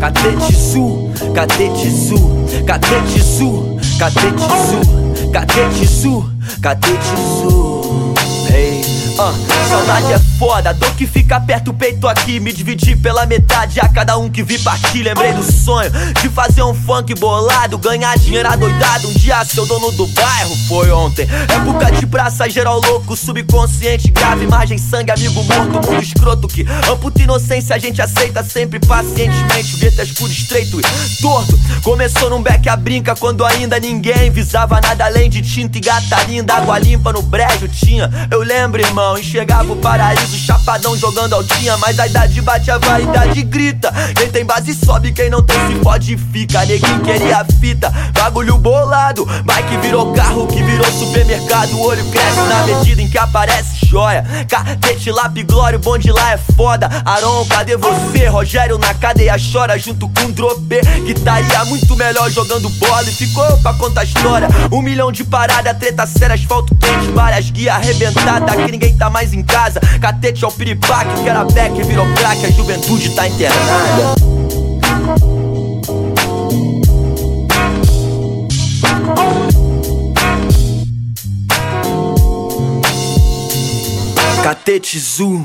Catete Sul, Catete Sul, Catete Sul, Catete Sul, Catete Sul, Catete Sul. Ei, ah, saudade é foda, dor que fica perto, peito aqui. Me dividi pela metade, a cada um que vi partir. Lembrei do sonho de fazer um funk bolado, ganhar dinheiro adoidado. Um dia ser o dono do bairro foi ontem. Época de praça, geral louco, subconsciente, grave, imagem, sangue, amigo morto, mundo escroto que amputa inocência, a gente aceita sempre pacientemente. O gueto é escuro, estreito e torto. Começou num beck a brinca quando ainda ninguém visava nada além de tinta e gata linda. Água limpa no brejo tinha, eu lembro, irmão, enxergava o paraíso, chapadão jogando altinha. Mas a idade bate, a vaidade grita. Quem tem base sobe, quem não tem se pode fica. Neguinho queria fita, bagulho bolado. Mike virou carro que virou supermercado. O olho cresce na medida em que aparece joia. Catete, lápis, glória, o bonde lá é foda. Aron, cadê você? Rogério na cadeia chora junto com o Drobê. Que estaria muito melhor jogando bola e ficou pra contar história. Um milhão de parada, treta séria, asfalto quente, várias guias arrebentadas. Aqui ninguém tá mais em casa. Catete ao piripaque, que era back, virou crack, a juventude tá internada. Catete Zoo